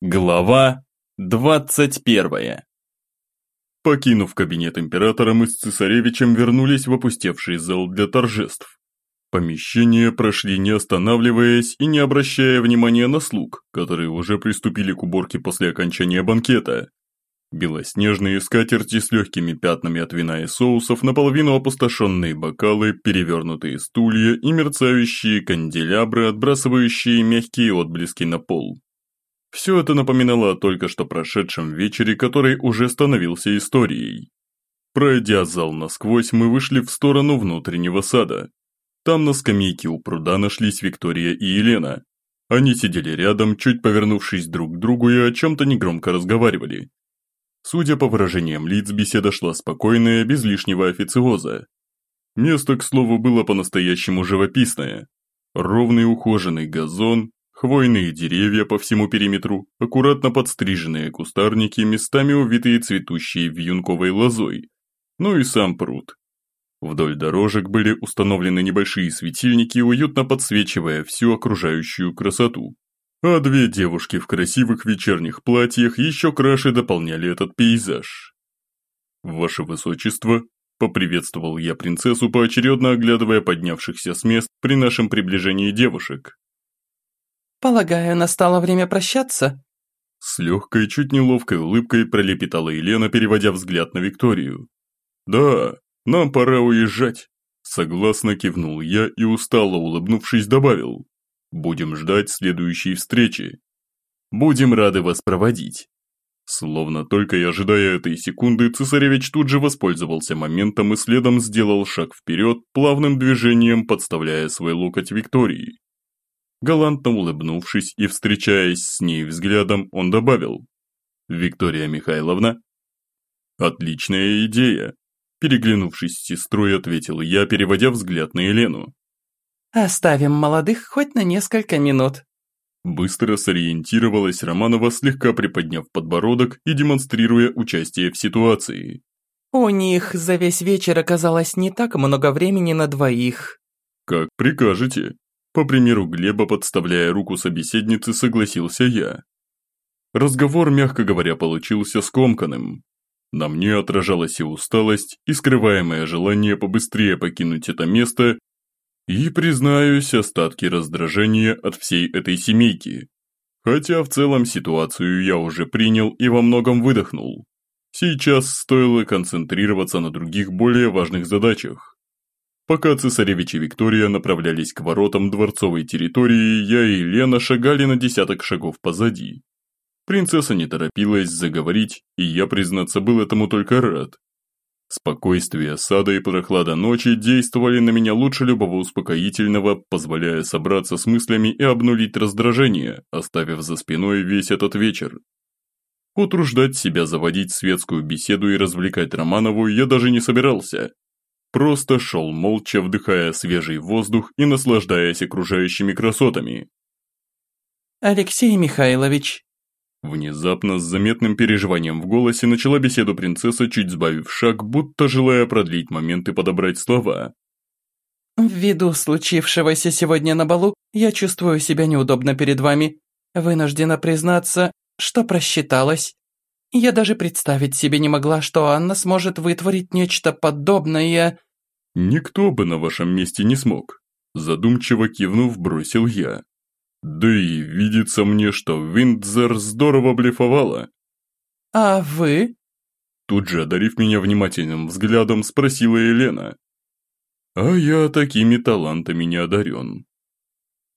Глава 21 Покинув кабинет императора, мы с цесаревичем вернулись в опустевший зал для торжеств. Помещения прошли не останавливаясь и не обращая внимания на слуг, которые уже приступили к уборке после окончания банкета. Белоснежные скатерти с легкими пятнами от вина и соусов, наполовину опустошенные бокалы, перевернутые стулья и мерцающие канделябры, отбрасывающие мягкие отблески на пол. Все это напоминало о только что прошедшем вечере, который уже становился историей. Пройдя зал насквозь, мы вышли в сторону внутреннего сада. Там на скамейке у пруда нашлись Виктория и Елена. Они сидели рядом, чуть повернувшись друг к другу и о чем-то негромко разговаривали. Судя по выражениям лиц, беседа шла спокойная, без лишнего официоза. Место, к слову, было по-настоящему живописное. Ровный ухоженный газон, Хвойные деревья по всему периметру, аккуратно подстриженные кустарники, местами увитые цветущей вьюнковой лозой. Ну и сам пруд. Вдоль дорожек были установлены небольшие светильники, уютно подсвечивая всю окружающую красоту. А две девушки в красивых вечерних платьях еще краше дополняли этот пейзаж. «Ваше Высочество», – поприветствовал я принцессу, поочередно оглядывая поднявшихся с мест при нашем приближении девушек. «Полагаю, настало время прощаться?» С легкой, чуть неловкой улыбкой пролепетала Елена, переводя взгляд на Викторию. «Да, нам пора уезжать», – согласно кивнул я и устало улыбнувшись добавил. «Будем ждать следующей встречи. Будем рады вас проводить». Словно только и ожидая этой секунды, цесаревич тут же воспользовался моментом и следом сделал шаг вперед, плавным движением подставляя свой локоть Виктории. Галантно улыбнувшись и встречаясь с ней взглядом, он добавил. «Виктория Михайловна?» «Отличная идея!» Переглянувшись с сестрой, ответил я, переводя взгляд на Елену. «Оставим молодых хоть на несколько минут». Быстро сориентировалась Романова, слегка приподняв подбородок и демонстрируя участие в ситуации. «У них за весь вечер оказалось не так много времени на двоих». «Как прикажете», по примеру Глеба, подставляя руку собеседницы, согласился я. Разговор, мягко говоря, получился скомканным. На мне отражалась и усталость, и скрываемое желание побыстрее покинуть это место, и, признаюсь, остатки раздражения от всей этой семейки. Хотя в целом ситуацию я уже принял и во многом выдохнул. Сейчас стоило концентрироваться на других более важных задачах. Пока цесаревич и Виктория направлялись к воротам дворцовой территории, я и Лена шагали на десяток шагов позади. Принцесса не торопилась заговорить, и я, признаться, был этому только рад. Спокойствие сада и прохлада ночи действовали на меня лучше любого успокоительного, позволяя собраться с мыслями и обнулить раздражение, оставив за спиной весь этот вечер. Утруждать себя заводить светскую беседу и развлекать Романову я даже не собирался, Просто шел молча, вдыхая свежий воздух и наслаждаясь окружающими красотами. «Алексей Михайлович!» Внезапно, с заметным переживанием в голосе, начала беседу принцесса, чуть сбавив шаг, будто желая продлить момент и подобрать слова. «Ввиду случившегося сегодня на балу, я чувствую себя неудобно перед вами. Вынуждена признаться, что просчиталась. Я даже представить себе не могла, что Анна сможет вытворить нечто подобное. Никто бы на вашем месте не смог. Задумчиво кивнув, бросил я. Да и видится мне, что Виндзор здорово блефовала. А вы? Тут же, одарив меня внимательным взглядом, спросила Елена. А я такими талантами не одарен.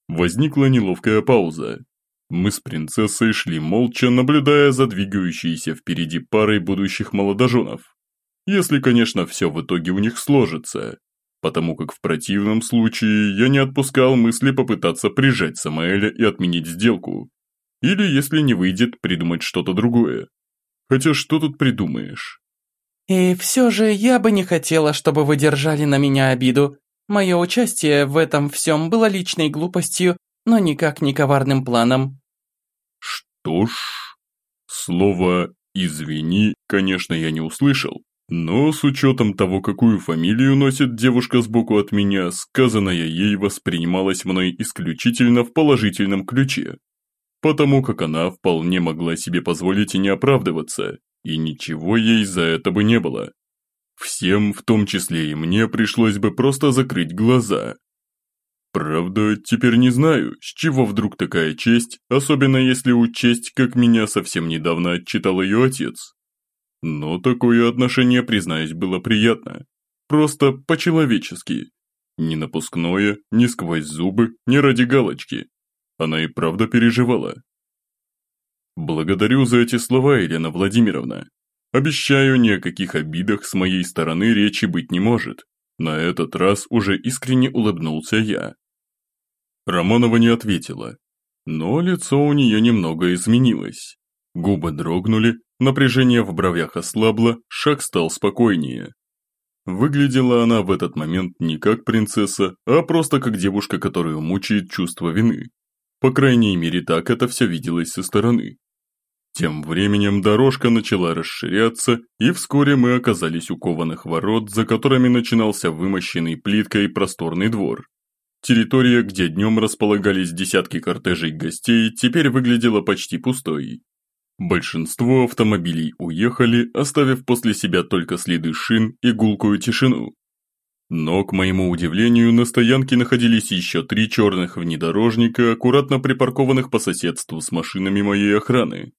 Возникла неловкая пауза, мы с принцессой шли молча, наблюдая за двигающейся впереди парой будущих молодоженов. Если, конечно, все в итоге у них сложится. Потому как в противном случае я не отпускал мысли попытаться прижать Самаэля и отменить сделку. Или, если не выйдет, придумать что-то другое. Хотя что тут придумаешь? И все же я бы не хотела, чтобы вы держали на меня обиду. Мое участие в этом всем было личной глупостью, но никак не коварным планом. Что ж, слово «извини», конечно, я не услышал, но с учетом того, какую фамилию носит девушка сбоку от меня, сказанное ей воспринималось мной исключительно в положительном ключе. потому как она вполне могла себе позволить и не оправдываться, и ничего ей за это бы не было. Всем, в том числе и мне, пришлось бы просто закрыть глаза. Правда, теперь не знаю, с чего вдруг такая честь, особенно если учесть, как меня совсем недавно отчитал ее отец. Но такое отношение, признаюсь, было приятно. Просто по-человечески. Не напускное, не сквозь зубы, не ради галочки. Она и правда переживала. Благодарю за эти слова, Елена Владимировна. Обещаю, ни о каких обидах с моей стороны речи быть не может. На этот раз уже искренне улыбнулся я. Романова не ответила, но лицо у нее немного изменилось. Губы дрогнули, напряжение в бровях ослабло, шаг стал спокойнее. Выглядела она в этот момент не как принцесса, а просто как девушка, которую мучает чувство вины. По крайней мере, так это все виделось со стороны. Тем временем дорожка начала расширяться, и вскоре мы оказались у кованых ворот, за которыми начинался вымощенный плиткой просторный двор. Территория, где днем располагались десятки кортежей гостей, теперь выглядела почти пустой. Большинство автомобилей уехали, оставив после себя только следы шин и гулкую тишину. Но, к моему удивлению, на стоянке находились еще три черных внедорожника, аккуратно припаркованных по соседству с машинами моей охраны.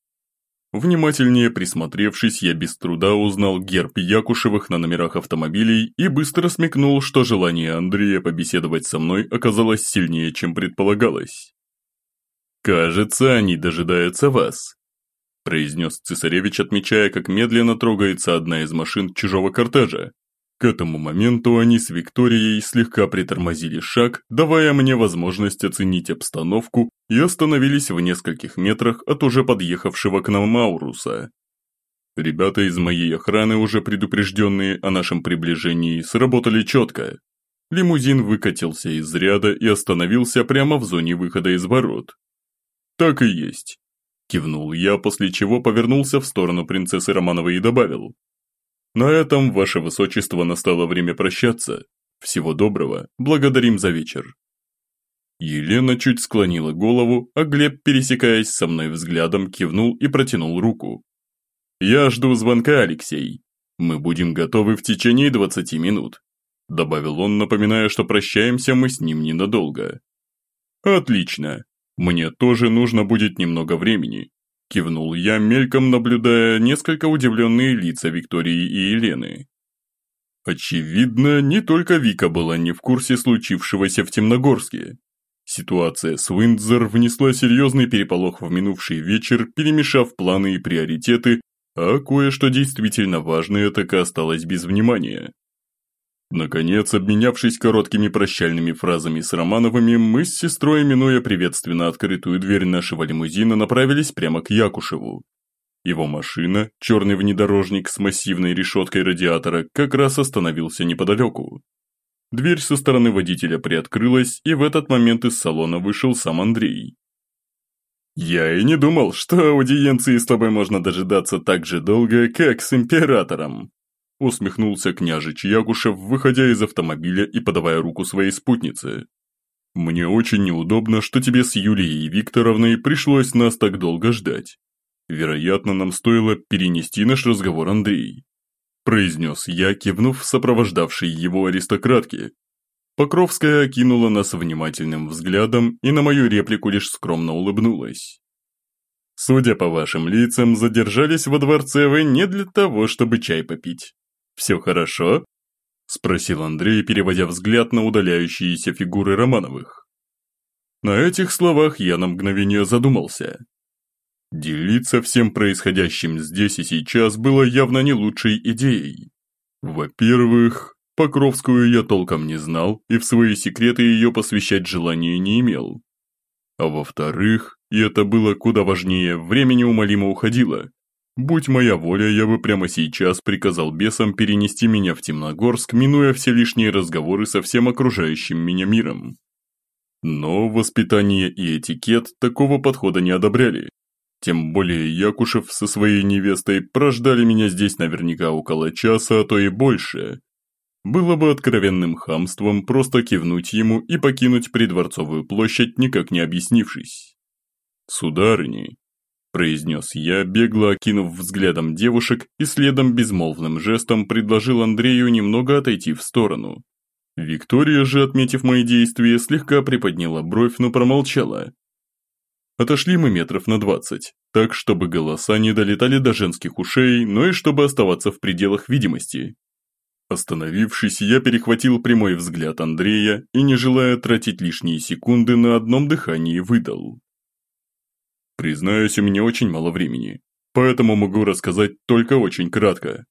Внимательнее присмотревшись, я без труда узнал герб Якушевых на номерах автомобилей и быстро смекнул, что желание Андрея побеседовать со мной оказалось сильнее, чем предполагалось. «Кажется, они дожидаются вас», произнес цесаревич, отмечая, как медленно трогается одна из машин чужого кортежа. К этому моменту они с Викторией слегка притормозили шаг, давая мне возможность оценить обстановку и остановились в нескольких метрах от уже подъехавшего к нам Мауруса. Ребята из моей охраны, уже предупрежденные о нашем приближении, сработали четко. Лимузин выкатился из ряда и остановился прямо в зоне выхода из ворот. Так и есть. Кивнул я, после чего повернулся в сторону принцессы Романовой и добавил. На этом, ваше высочество, настало время прощаться. Всего доброго, благодарим за вечер. Елена чуть склонила голову, а Глеб, пересекаясь со мной взглядом, кивнул и протянул руку. «Я жду звонка, Алексей. Мы будем готовы в течение 20 минут», добавил он, напоминая, что прощаемся мы с ним ненадолго. «Отлично. «Мне тоже нужно будет немного времени», – кивнул я, мельком наблюдая несколько удивленные лица Виктории и Елены. Очевидно, не только Вика была не в курсе случившегося в Темногорске. Ситуация с Виндзор внесла серьезный переполох в минувший вечер, перемешав планы и приоритеты, а кое-что действительно важное так и осталось без внимания. Наконец, обменявшись короткими прощальными фразами с Романовыми, мы с сестрой, минуя приветственно открытую дверь нашего лимузина, направились прямо к Якушеву. Его машина, черный внедорожник с массивной решеткой радиатора, как раз остановился неподалеку. Дверь со стороны водителя приоткрылась, и в этот момент из салона вышел сам Андрей. «Я и не думал, что аудиенции с тобой можно дожидаться так же долго, как с императором», усмехнулся княжич Ягушев, выходя из автомобиля и подавая руку своей спутнице. «Мне очень неудобно, что тебе с Юлией Викторовной пришлось нас так долго ждать. Вероятно, нам стоило перенести наш разговор Андрей», произнес я, кивнув сопровождавшей его аристократке. Покровская окинула нас внимательным взглядом и на мою реплику лишь скромно улыбнулась. «Судя по вашим лицам, задержались во дворце вы не для того, чтобы чай попить. «Все хорошо?» – спросил Андрей, переводя взгляд на удаляющиеся фигуры Романовых. На этих словах я на мгновение задумался. Делиться всем происходящим здесь и сейчас было явно не лучшей идеей. Во-первых, Покровскую я толком не знал и в свои секреты ее посвящать желания не имел. А во-вторых, и это было куда важнее, время неумолимо уходило, Будь моя воля, я бы прямо сейчас приказал бесам перенести меня в Темногорск, минуя все лишние разговоры со всем окружающим меня миром. Но воспитание и этикет такого подхода не одобряли. Тем более Якушев со своей невестой прождали меня здесь наверняка около часа, а то и больше. Было бы откровенным хамством просто кивнуть ему и покинуть придворцовую площадь, никак не объяснившись. «Сударыни», – произнес я, бегло окинув взглядом девушек и следом безмолвным жестом предложил Андрею немного отойти в сторону. Виктория же, отметив мои действия, слегка приподняла бровь, но промолчала. Отошли мы метров на двадцать, так, чтобы голоса не долетали до женских ушей, но и чтобы оставаться в пределах видимости. Остановившись, я перехватил прямой взгляд Андрея и, не желая тратить лишние секунды, на одном дыхании выдал. Признаюсь, у меня очень мало времени, поэтому могу рассказать только очень кратко.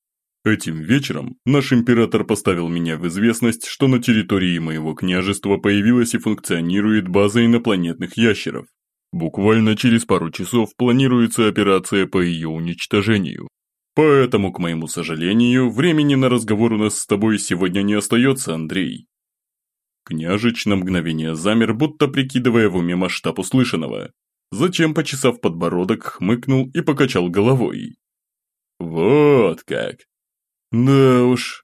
Этим вечером наш император поставил меня в известность, что на территории моего княжества появилась и функционирует база инопланетных ящеров. Буквально через пару часов планируется операция по ее уничтожению. Поэтому, к моему сожалению, времени на разговор у нас с тобой сегодня не остается, Андрей. Княжич на мгновение замер, будто прикидывая в уме масштаб услышанного. Затем, почесав подбородок, хмыкнул и покачал головой. Вот как. Да уж.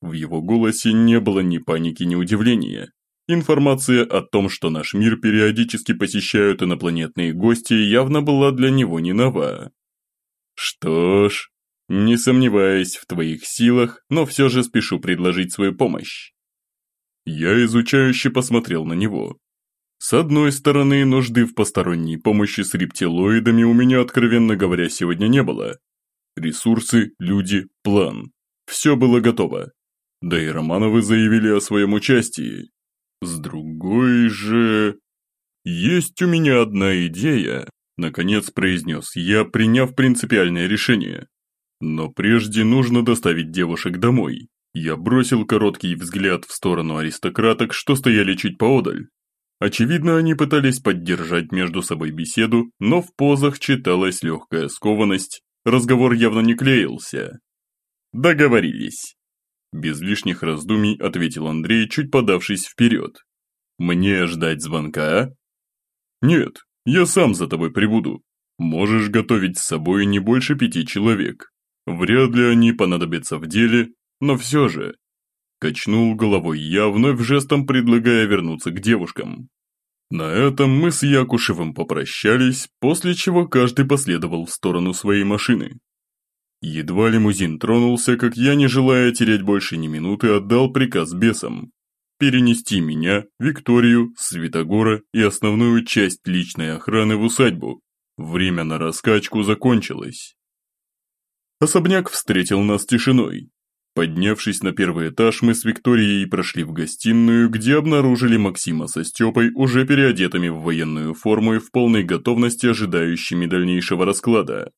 В его голосе не было ни паники, ни удивления. Информация о том, что наш мир периодически посещают инопланетные гости, явно была для него не нова. Что ж, не сомневаясь в твоих силах, но все же спешу предложить свою помощь. Я изучающе посмотрел на него. С одной стороны, нужды в посторонней помощи с рептилоидами у меня, откровенно говоря, сегодня не было. Ресурсы, люди, план. Все было готово. Да и Романовы заявили о своем участии. С другой же... Есть у меня одна идея, наконец произнес я, приняв принципиальное решение. Но прежде нужно доставить девушек домой. Я бросил короткий взгляд в сторону аристократок, что стояли чуть поодаль. Очевидно, они пытались поддержать между собой беседу, но в позах читалась легкая скованность, разговор явно не клеился. Договорились. Без лишних раздумий ответил Андрей, чуть подавшись вперед. «Мне ждать звонка?» «Нет, я сам за тобой прибуду. Можешь готовить с собой не больше пяти человек. Вряд ли они понадобятся в деле, но все же». Качнул головой я, вновь жестом предлагая вернуться к девушкам. На этом мы с Якушевым попрощались, после чего каждый последовал в сторону своей машины. Едва лимузин тронулся, как я, не желая терять больше ни минуты, отдал приказ бесам. Перенести меня, Викторию, Светогора и основную часть личной охраны в усадьбу. Время на раскачку закончилось. Особняк встретил нас тишиной. Поднявшись на первый этаж, мы с Викторией прошли в гостиную, где обнаружили Максима со Степой, уже переодетыми в военную форму и в полной готовности ожидающими дальнейшего расклада.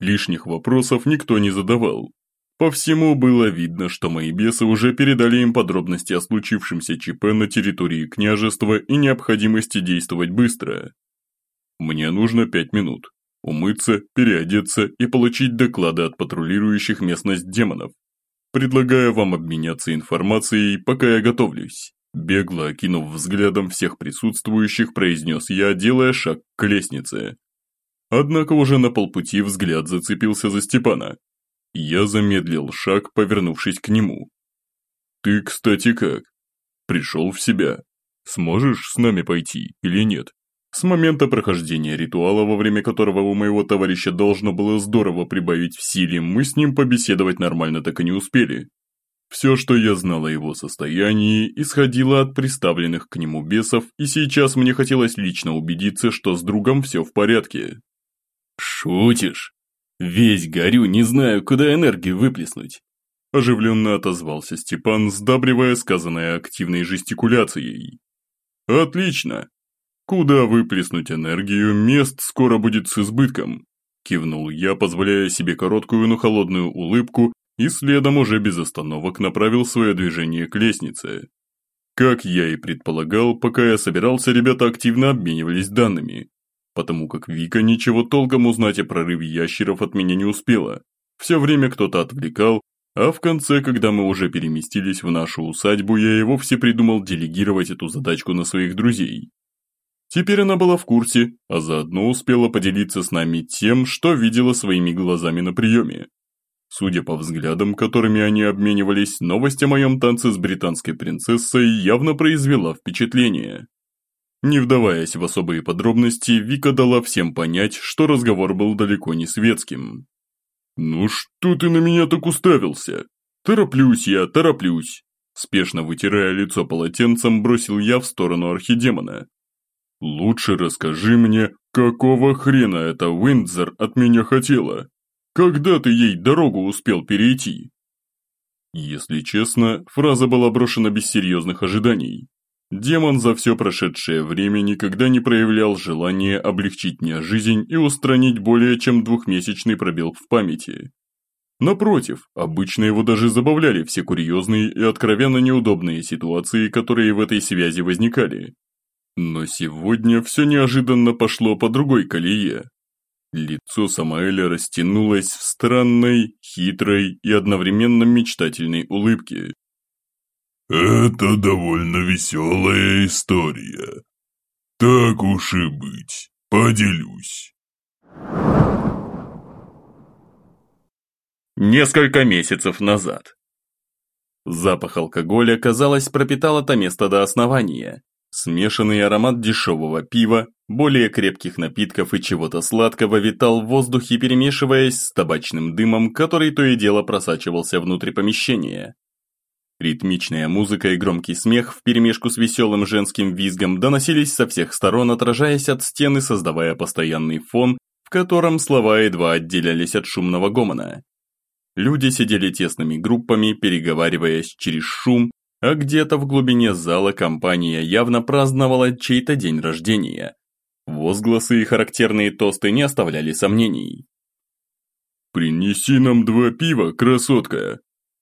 Лишних вопросов никто не задавал. По всему было видно, что мои бесы уже передали им подробности о случившемся ЧП на территории княжества и необходимости действовать быстро. Мне нужно пять минут. Умыться, переодеться и получить доклады от патрулирующих местность демонов. Предлагаю вам обменяться информацией, пока я готовлюсь. Бегло окинув взглядом всех присутствующих, произнес я, делая шаг к лестнице. Однако уже на полпути взгляд зацепился за Степана. Я замедлил шаг, повернувшись к нему. «Ты, кстати, как? Пришел в себя. Сможешь с нами пойти или нет?» С момента прохождения ритуала, во время которого у моего товарища должно было здорово прибавить в силе, мы с ним побеседовать нормально так и не успели. Все, что я знал о его состоянии, исходило от приставленных к нему бесов, и сейчас мне хотелось лично убедиться, что с другом все в порядке. «Шутишь? Весь горю, не знаю, куда энергию выплеснуть!» Оживленно отозвался Степан, сдабривая сказанное активной жестикуляцией. «Отлично! Куда выплеснуть энергию, мест скоро будет с избытком!» Кивнул я, позволяя себе короткую, но холодную улыбку, и следом уже без остановок направил свое движение к лестнице. Как я и предполагал, пока я собирался, ребята активно обменивались данными потому как Вика ничего толком узнать о прорыве ящеров от меня не успела. Все время кто-то отвлекал, а в конце, когда мы уже переместились в нашу усадьбу, я и вовсе придумал делегировать эту задачку на своих друзей. Теперь она была в курсе, а заодно успела поделиться с нами тем, что видела своими глазами на приеме. Судя по взглядам, которыми они обменивались, новость о моем танце с британской принцессой явно произвела впечатление. Не вдаваясь в особые подробности, Вика дала всем понять, что разговор был далеко не светским. «Ну что ты на меня так уставился? Тороплюсь я, тороплюсь!» Спешно вытирая лицо полотенцем, бросил я в сторону архидемона. «Лучше расскажи мне, какого хрена эта Уиндзор от меня хотела? Когда ты ей дорогу успел перейти?» Если честно, фраза была брошена без серьезных ожиданий. Демон за все прошедшее время никогда не проявлял желания облегчить мне жизнь и устранить более чем двухмесячный пробел в памяти. Напротив, обычно его даже забавляли все курьезные и откровенно неудобные ситуации, которые в этой связи возникали. Но сегодня все неожиданно пошло по другой колее. Лицо Самаэля растянулось в странной, хитрой и одновременно мечтательной улыбке. «Это довольно веселая история. Так уж и быть, поделюсь». Несколько месяцев назад. Запах алкоголя, казалось, пропитал это место до основания. Смешанный аромат дешевого пива, более крепких напитков и чего-то сладкого витал в воздухе, перемешиваясь с табачным дымом, который то и дело просачивался внутрь помещения. Ритмичная музыка и громкий смех вперемешку с веселым женским визгом доносились со всех сторон, отражаясь от стены, создавая постоянный фон, в котором слова едва отделялись от шумного гомона. Люди сидели тесными группами, переговариваясь через шум, а где-то в глубине зала компания явно праздновала чей-то день рождения. Возгласы и характерные тосты не оставляли сомнений. «Принеси нам два пива, красотка!»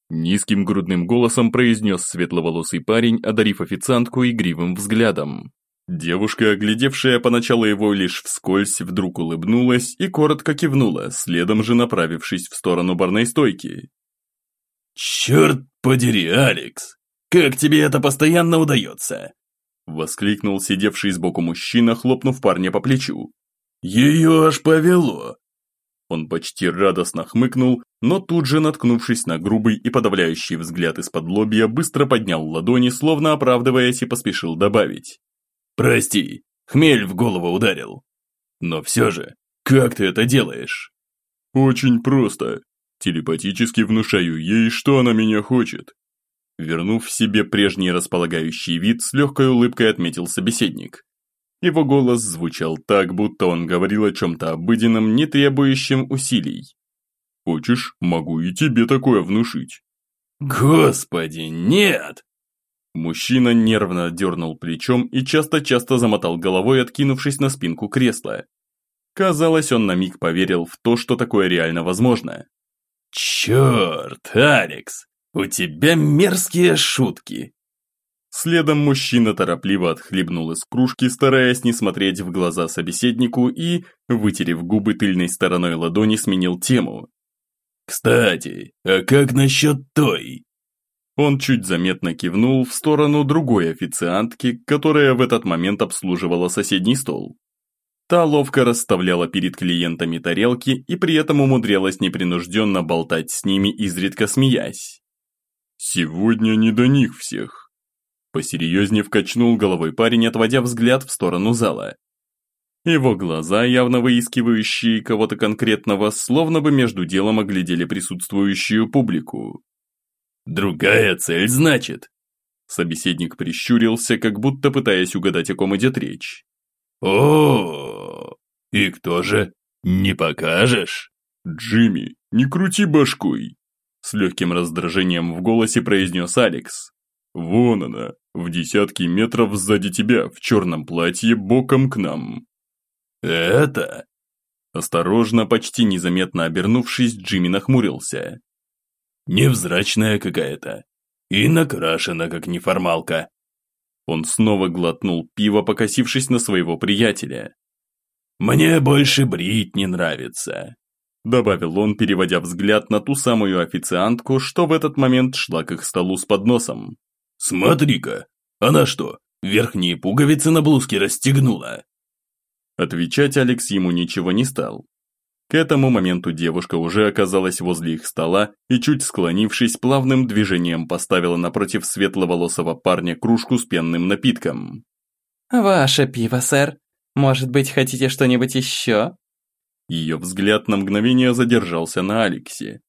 Низким грудным голосом произнес светловолосый парень, одарив официантку игривым взглядом. Девушка, оглядевшая поначалу его лишь вскользь, вдруг улыбнулась и коротко кивнула, следом же направившись в сторону барной стойки. «Черт подери, Алекс! Как тебе это постоянно удается?» Воскликнул сидевший сбоку мужчина, хлопнув парня по плечу. «Ее аж повело!» Он почти радостно хмыкнул, но тут же, наткнувшись на грубый и подавляющий взгляд из-под лобья, быстро поднял ладони, словно оправдываясь и поспешил добавить. «Прости, хмель в голову ударил. Но все же, как ты это делаешь?» «Очень просто. Телепатически внушаю ей, что она меня хочет». Вернув себе прежний располагающий вид, с легкой улыбкой отметил собеседник. Его голос звучал так, будто он говорил о чем-то обыденном, не требующем усилий. «Хочешь, могу и тебе такое внушить». «Господи, нет!» Мужчина нервно дернул плечом и часто-часто замотал головой, откинувшись на спинку кресла. Казалось, он на миг поверил в то, что такое реально возможно. «Черт, Алекс, у тебя мерзкие шутки!» Следом мужчина торопливо отхлебнул из кружки, стараясь не смотреть в глаза собеседнику и, вытерев губы тыльной стороной ладони, сменил тему. «Кстати, а как насчет той?» Он чуть заметно кивнул в сторону другой официантки, которая в этот момент обслуживала соседний стол. Та ловко расставляла перед клиентами тарелки и при этом умудрялась непринужденно болтать с ними, изредка смеясь. «Сегодня не до них всех», Посерьезнее вкачнул головой парень, отводя взгляд в сторону зала. Его глаза, явно выискивающие кого-то конкретного, словно бы между делом оглядели присутствующую публику. «Другая цель, значит?» Собеседник прищурился, как будто пытаясь угадать, о ком идет речь. о, И кто же? Не покажешь?» «Джимми, не крути башкой!» С легким раздражением в голосе произнес Алекс. «Вон она, в десятки метров сзади тебя, в черном платье, боком к нам». «Это?» Осторожно, почти незаметно обернувшись, Джимми нахмурился. «Невзрачная какая-то. И накрашена, как неформалка». Он снова глотнул пиво, покосившись на своего приятеля. «Мне больше брить не нравится», добавил он, переводя взгляд на ту самую официантку, что в этот момент шла к их столу с подносом. «Смотри-ка, она что, верхние пуговицы на блузке расстегнула?» Отвечать Алекс ему ничего не стал. К этому моменту девушка уже оказалась возле их стола и, чуть склонившись, плавным движением поставила напротив светловолосого парня кружку с пенным напитком. «Ваше пиво, сэр. Может быть, хотите что-нибудь еще?» Ее взгляд на мгновение задержался на Алексе.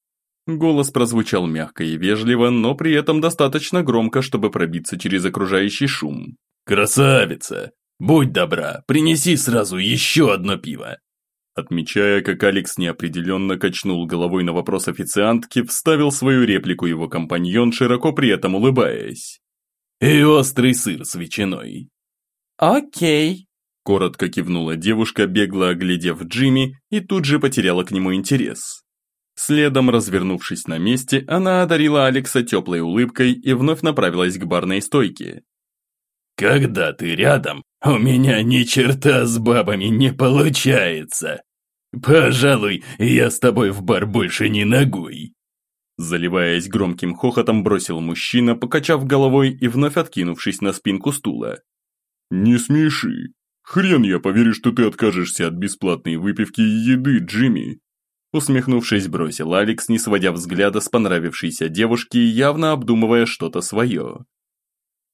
Голос прозвучал мягко и вежливо, но при этом достаточно громко, чтобы пробиться через окружающий шум. «Красавица! Будь добра, принеси сразу еще одно пиво!» Отмечая, как Алекс неопределенно качнул головой на вопрос официантки, вставил свою реплику его компаньон, широко при этом улыбаясь. «И острый сыр с ветчиной». «Окей», – коротко кивнула девушка, бегло оглядев Джимми, и тут же потеряла к нему интерес. Следом, развернувшись на месте, она одарила Алекса теплой улыбкой и вновь направилась к барной стойке. «Когда ты рядом, у меня ни черта с бабами не получается. Пожалуй, я с тобой в бар больше не ногой». Заливаясь громким хохотом, бросил мужчина, покачав головой и вновь откинувшись на спинку стула. «Не смеши. Хрен я поверю, что ты откажешься от бесплатной выпивки и еды, Джимми». Усмехнувшись, бросил Алекс, не сводя взгляда с понравившейся девушки, явно обдумывая что-то свое.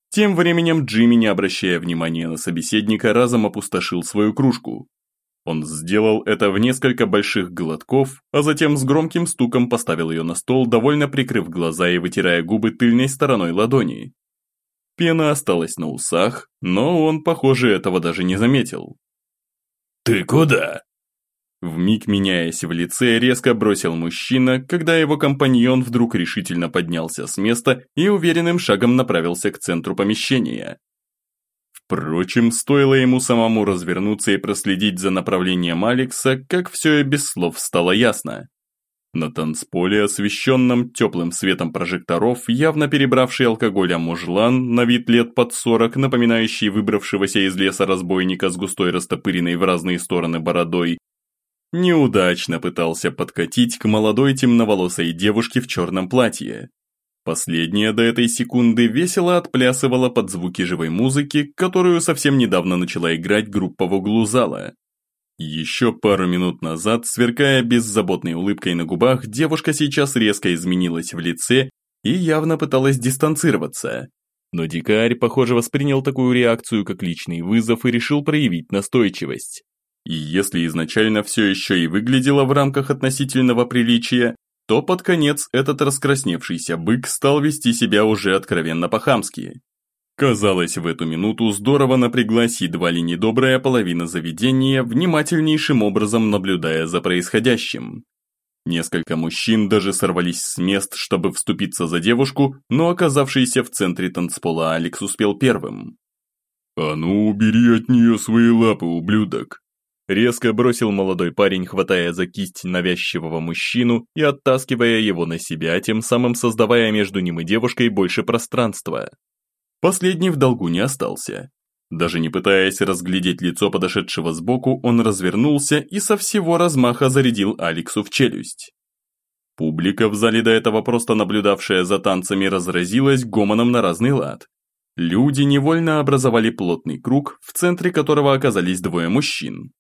Тем временем Джимми, не обращая внимания на собеседника, разом опустошил свою кружку. Он сделал это в несколько больших глотков, а затем с громким стуком поставил ее на стол, довольно прикрыв глаза и вытирая губы тыльной стороной ладони. Пена осталась на усах, но он, похоже, этого даже не заметил. «Ты куда?» Вмиг меняясь в лице, резко бросил мужчина, когда его компаньон вдруг решительно поднялся с места и уверенным шагом направился к центру помещения. Впрочем, стоило ему самому развернуться и проследить за направлением Алекса, как все без слов стало ясно. На танцполе, освещенном теплым светом прожекторов, явно перебравший алкоголя мужлан, на вид лет под сорок, напоминающий выбравшегося из леса разбойника с густой растопыренной в разные стороны бородой, неудачно пытался подкатить к молодой темноволосой девушке в черном платье. Последняя до этой секунды весело отплясывала под звуки живой музыки, которую совсем недавно начала играть группа в углу зала. Еще пару минут назад, сверкая беззаботной улыбкой на губах, девушка сейчас резко изменилась в лице и явно пыталась дистанцироваться. Но дикарь, похоже, воспринял такую реакцию как личный вызов и решил проявить настойчивость. И если изначально все еще и выглядело в рамках относительного приличия, то под конец этот раскрасневшийся бык стал вести себя уже откровенно по-хамски. Казалось, в эту минуту здорово напряглась едва ли недобрая половина заведения, внимательнейшим образом наблюдая за происходящим. Несколько мужчин даже сорвались с мест, чтобы вступиться за девушку, но оказавшийся в центре танцпола Алекс успел первым. «А ну, убери от нее свои лапы, ублюдок!» Резко бросил молодой парень, хватая за кисть навязчивого мужчину и оттаскивая его на себя, тем самым создавая между ним и девушкой больше пространства. Последний в долгу не остался. Даже не пытаясь разглядеть лицо подошедшего сбоку, он развернулся и со всего размаха зарядил Алексу в челюсть. Публика в зале до этого просто наблюдавшая за танцами разразилась гомоном на разный лад. Люди невольно образовали плотный круг, в центре которого оказались двое мужчин.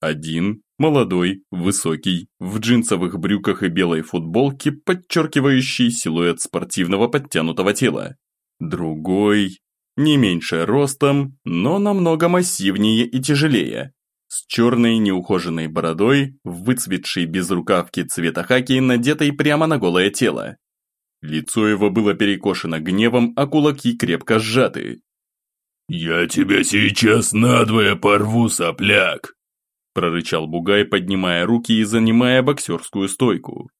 Один, молодой, высокий, в джинсовых брюках и белой футболке, подчеркивающий силуэт спортивного подтянутого тела. Другой, не меньше ростом, но намного массивнее и тяжелее, с черной неухоженной бородой, выцветшей безрукавки цвета хаки, надетой прямо на голое тело. Лицо его было перекошено гневом, а кулаки крепко сжаты. «Я тебя сейчас надвое порву, сопляк!» прорычал Бугай, поднимая руки и занимая боксерскую стойку.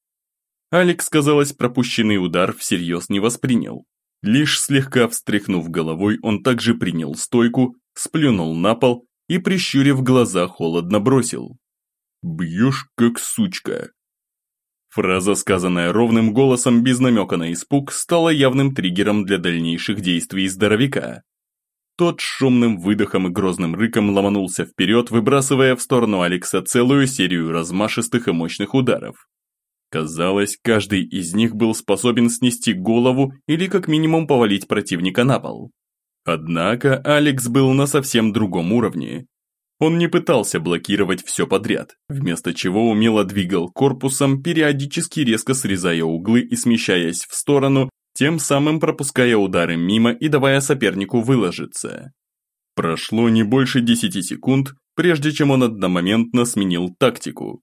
Алекс, казалось, пропущенный удар всерьез не воспринял. Лишь слегка встряхнув головой, он также принял стойку, сплюнул на пол и, прищурив глаза, холодно бросил. «Бьешь, как сучка». Фраза, сказанная ровным голосом без намека на испуг, стала явным триггером для дальнейших действий здоровяка. Тот шумным выдохом и грозным рыком ломанулся вперед, выбрасывая в сторону Алекса целую серию размашистых и мощных ударов. Казалось, каждый из них был способен снести голову или как минимум повалить противника на пол. Однако Алекс был на совсем другом уровне. Он не пытался блокировать все подряд, вместо чего умело двигал корпусом, периодически резко срезая углы и смещаясь в сторону, тем самым пропуская удары мимо и давая сопернику выложиться. Прошло не больше десяти секунд, прежде чем он одномоментно сменил тактику.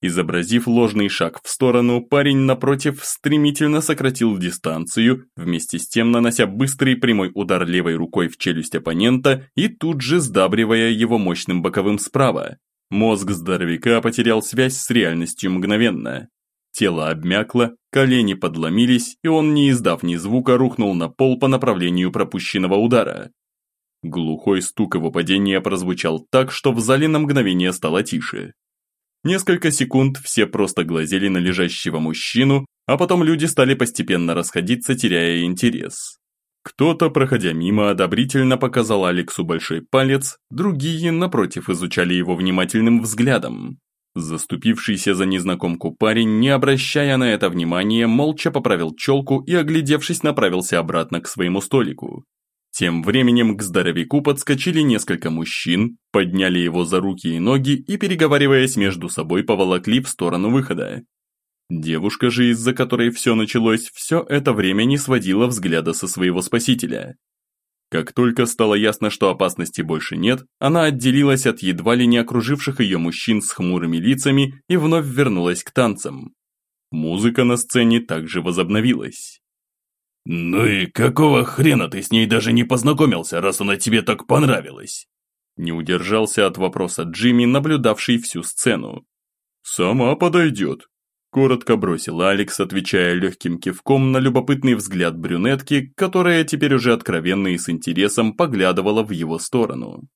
Изобразив ложный шаг в сторону, парень напротив стремительно сократил дистанцию, вместе с тем нанося быстрый прямой удар левой рукой в челюсть оппонента и тут же сдабривая его мощным боковым справа. Мозг здоровяка потерял связь с реальностью мгновенно. Тело обмякло, колени подломились, и он, не издав ни звука, рухнул на пол по направлению пропущенного удара. Глухой стук его падения прозвучал так, что в зале на мгновение стало тише. Несколько секунд все просто глазели на лежащего мужчину, а потом люди стали постепенно расходиться, теряя интерес. Кто-то, проходя мимо, одобрительно показал Алексу большой палец, другие, напротив, изучали его внимательным взглядом. Заступившийся за незнакомку парень, не обращая на это внимания, молча поправил челку и, оглядевшись, направился обратно к своему столику. Тем временем к здоровяку подскочили несколько мужчин, подняли его за руки и ноги и, переговариваясь между собой, поволокли в сторону выхода. Девушка же, из-за которой все началось, все это время не сводила взгляда со своего спасителя. Как только стало ясно, что опасности больше нет, она отделилась от едва ли не окруживших ее мужчин с хмурыми лицами и вновь вернулась к танцам. Музыка на сцене также возобновилась. «Ну и какого хрена ты с ней даже не познакомился, раз она тебе так понравилась?» Не удержался от вопроса Джимми, наблюдавший всю сцену. «Сама подойдет», – коротко бросил Алекс, отвечая легким кивком на любопытный взгляд брюнетки, которая теперь уже откровенно и с интересом поглядывала в его сторону.